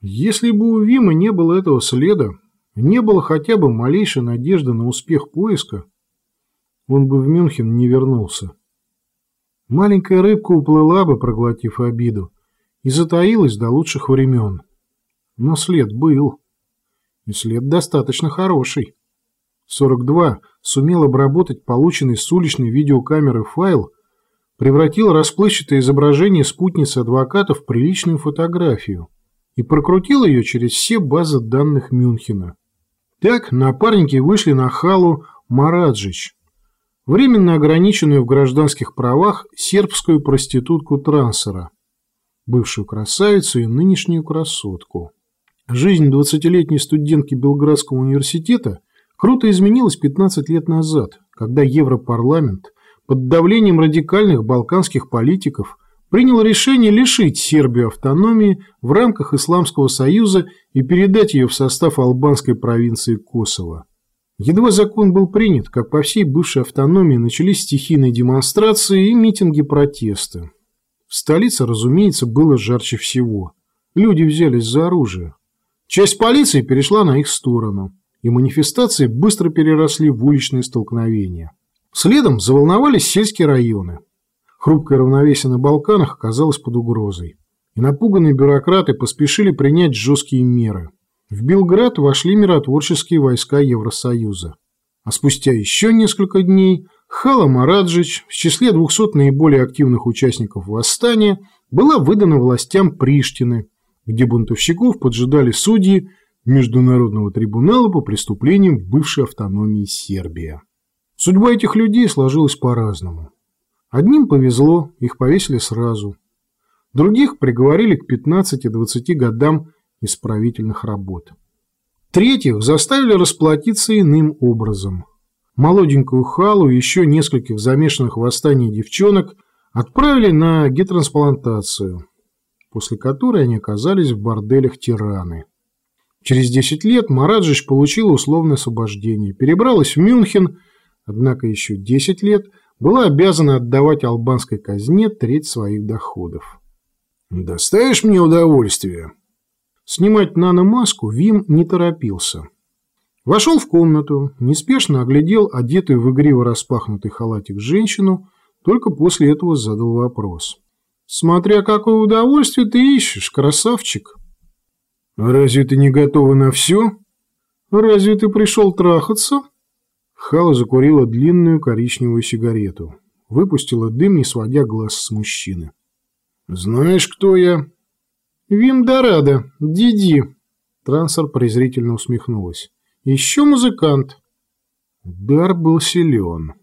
Если бы у Вима не было этого следа, не было хотя бы малейшей надежды на успех поиска, он бы в Мюнхен не вернулся. Маленькая рыбка уплыла бы, проглотив обиду, и затаилась до лучших времен. Но след был. И след достаточно хороший. 42 сумел обработать полученный с уличной видеокамеры файл, превратил расплывчатое изображение спутницы адвоката в приличную фотографию и прокрутил ее через все базы данных Мюнхена. Так напарники вышли на Халу Мараджич, временно ограниченную в гражданских правах сербскую проститутку Трансера, бывшую красавицу и нынешнюю красотку. Жизнь 20-летней студентки Белградского университета круто изменилась 15 лет назад, когда Европарламент под давлением радикальных балканских политиков принял решение лишить Сербию автономии в рамках Исламского союза и передать ее в состав албанской провинции Косово. Едва закон был принят, как по всей бывшей автономии начались стихийные демонстрации и митинги протеста. В столице, разумеется, было жарче всего. Люди взялись за оружие. Часть полиции перешла на их сторону, и манифестации быстро переросли в уличные столкновения. Следом заволновались сельские районы. Хрупкое равновесие на Балканах оказалось под угрозой. И напуганные бюрократы поспешили принять жесткие меры. В Белград вошли миротворческие войска Евросоюза. А спустя еще несколько дней Хала Мараджич в числе 200 наиболее активных участников восстания была выдана властям Приштины, где бунтовщиков поджидали судьи Международного трибунала по преступлениям в бывшей автономии Сербия. Судьба этих людей сложилась по-разному. Одним повезло, их повесили сразу. Других приговорили к 15-20 годам исправительных работ. Третьих заставили расплатиться иным образом. Молоденькую Халу и еще нескольких замешанных в восстании девчонок отправили на гетрансплантацию, после которой они оказались в борделях Тираны. Через 10 лет Мараджич получила условное освобождение, перебралась в Мюнхен однако еще 10 лет была обязана отдавать албанской казне треть своих доходов. «Доставишь мне удовольствие?» Снимать наномаску Вим не торопился. Вошел в комнату, неспешно оглядел одетую в игриво распахнутый халатик женщину, только после этого задал вопрос. «Смотря какое удовольствие ты ищешь, красавчик!» «Разве ты не готова на все?» «Разве ты пришел трахаться?» Хала закурила длинную коричневую сигарету. Выпустила дым, не сводя глаз с мужчины. «Знаешь, кто я?» «Вим Дорадо, Диди». Трансер презрительно усмехнулась. «Еще музыкант». Дар был силен.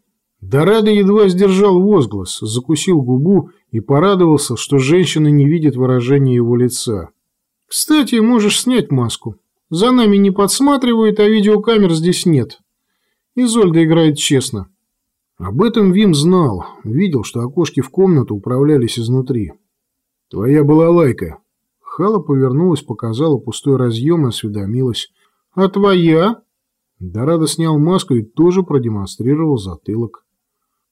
Дорадо едва сдержал возглас, закусил губу и порадовался, что женщина не видит выражения его лица. «Кстати, можешь снять маску. За нами не подсматривают, а видеокамер здесь нет. Изольда играет честно. Об этом Вим знал, видел, что окошки в комнату управлялись изнутри. «Твоя была лайка». Хала повернулась, показала пустой разъем и осведомилась. «А твоя?» Дорадо снял маску и тоже продемонстрировал затылок.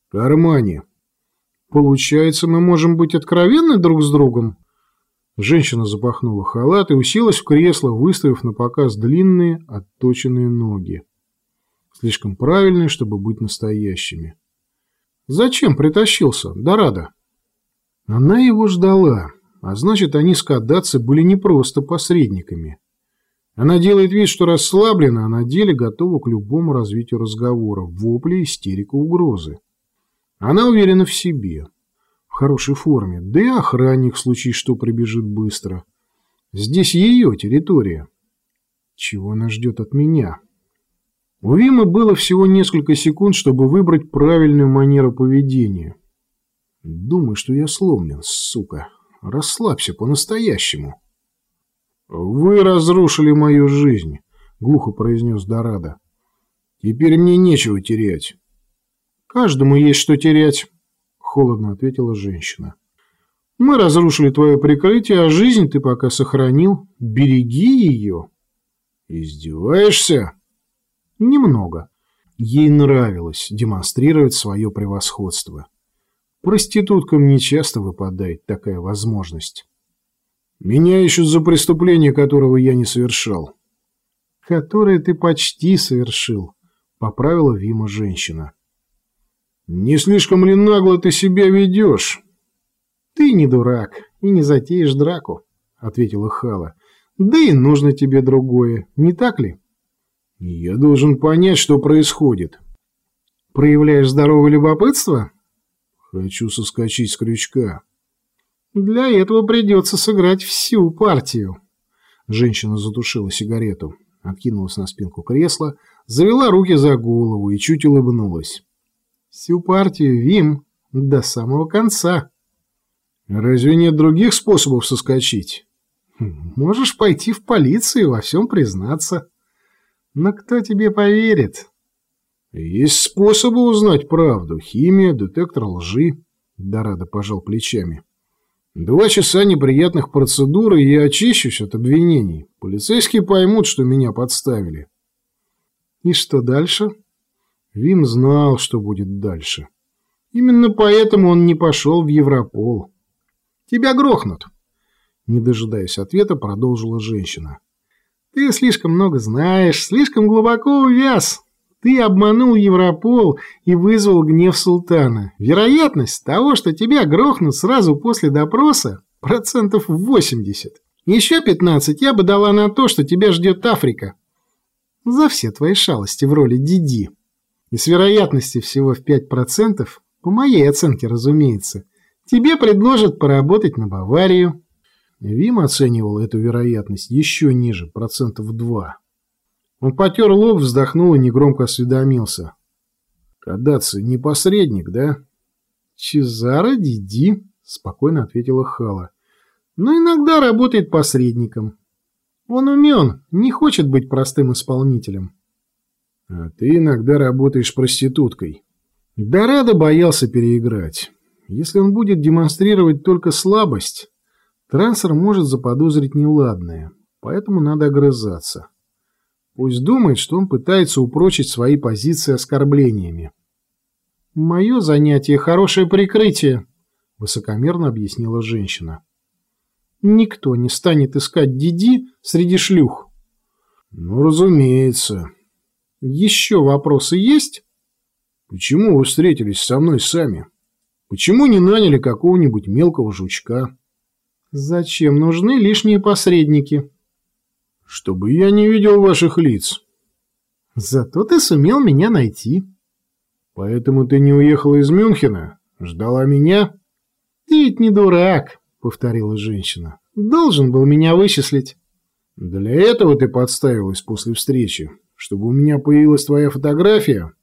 «В кармане». «Получается, мы можем быть откровенны друг с другом?» Женщина запахнула халат и уселась в кресло, выставив на показ длинные, отточенные ноги слишком правильные, чтобы быть настоящими. Зачем притащился, Дорадо? Она его ждала, а значит, они с Кадаци были не просто посредниками. Она делает вид, что расслаблена, а на деле готова к любому развитию разговора, вопли, истерика, угрозы. Она уверена в себе, в хорошей форме, да и охранник в случае что прибежит быстро. Здесь ее территория. Чего она ждет от меня? У Вима было всего несколько секунд, чтобы выбрать правильную манеру поведения. Думаю, что я сломлен, сука. Расслабься по-настоящему. «Вы разрушили мою жизнь», — глухо произнес Дорадо. «Теперь мне нечего терять». «Каждому есть что терять», — холодно ответила женщина. «Мы разрушили твое прикрытие, а жизнь ты пока сохранил. Береги ее». «Издеваешься?» Немного. Ей нравилось демонстрировать свое превосходство. Проституткам не часто выпадает такая возможность. Меня ищут за преступление, которого я не совершал. Которое ты почти совершил, поправила Вима женщина. Не слишком ли нагло ты себя ведешь? Ты не дурак и не затеешь драку, ответила Хала. Да и нужно тебе другое, не так ли? Я должен понять, что происходит. Проявляешь здоровое любопытство? Хочу соскочить с крючка. Для этого придется сыграть всю партию. Женщина затушила сигарету, откинулась на спинку кресла, завела руки за голову и чуть улыбнулась. Всю партию, Вим, до самого конца. Разве нет других способов соскочить? Можешь пойти в полицию и во всем признаться. Но кто тебе поверит? Есть способы узнать правду. Химия, детектор лжи. Дорадо пожал плечами. Два часа неприятных процедур, и я очищусь от обвинений. Полицейские поймут, что меня подставили. И что дальше? Вим знал, что будет дальше. Именно поэтому он не пошел в Европол. Тебя грохнут. Не дожидаясь ответа, продолжила женщина. Ты слишком много знаешь, слишком глубоко увяз. Ты обманул Европол и вызвал гнев султана. Вероятность того, что тебя грохнут сразу после допроса, процентов 80. Еще 15 я бы дала на то, что тебя ждет Африка. За все твои шалости в роли Диди. И с вероятностью всего в 5%, по моей оценке, разумеется, тебе предложат поработать на Баварию. Вим оценивал эту вероятность еще ниже, процентов 2. Он потер лоб, вздохнул и негромко осведомился. «Кадаци не посредник, да?» «Чезаро Диди», — спокойно ответила Хала. «Но иногда работает посредником. Он умен, не хочет быть простым исполнителем». «А ты иногда работаешь проституткой». Дорадо боялся переиграть. Если он будет демонстрировать только слабость, трансфер может заподозрить неладное, поэтому надо огрызаться. Пусть думает, что он пытается упрочить свои позиции оскорблениями. «Мое занятие – хорошее прикрытие», – высокомерно объяснила женщина. «Никто не станет искать Диди среди шлюх». «Ну, разумеется». «Еще вопросы есть?» «Почему вы встретились со мной сами? Почему не наняли какого-нибудь мелкого жучка?» «Зачем нужны лишние посредники?» чтобы я не видел ваших лиц. Зато ты сумел меня найти. Поэтому ты не уехала из Мюнхена? Ждала меня? Ты ведь не дурак, повторила женщина. Должен был меня вычислить. Для этого ты подставилась после встречи, чтобы у меня появилась твоя фотография?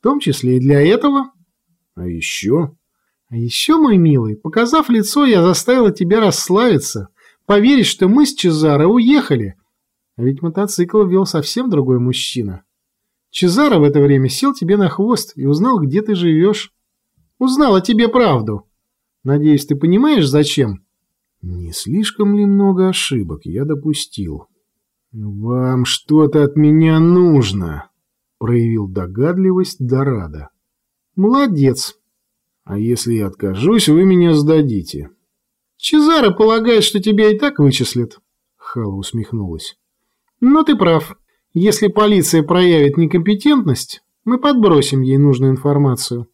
В том числе и для этого. А еще? А еще, мой милый, показав лицо, я заставила тебя расслабиться, поверить, что мы с Чезаро уехали, а ведь мотоцикл вел совсем другой мужчина. Чезаро в это время сел тебе на хвост и узнал, где ты живешь. Узнал о тебе правду. Надеюсь, ты понимаешь, зачем? Не слишком ли много ошибок я допустил? Вам что-то от меня нужно, проявил догадливость Дорадо. Молодец. А если я откажусь, вы меня сдадите. Чезаро полагает, что тебя и так вычислят. Хала усмехнулась. Но ты прав. Если полиция проявит некомпетентность, мы подбросим ей нужную информацию.